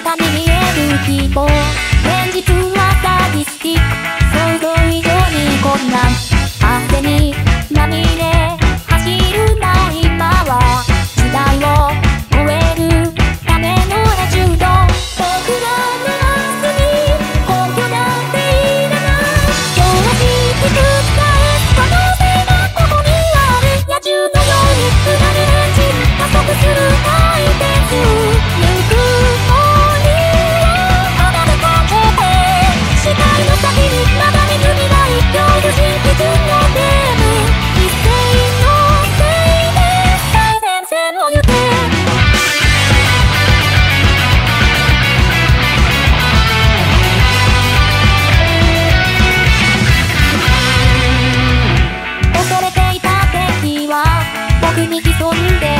姿に見える希望。現実は僕に潜んで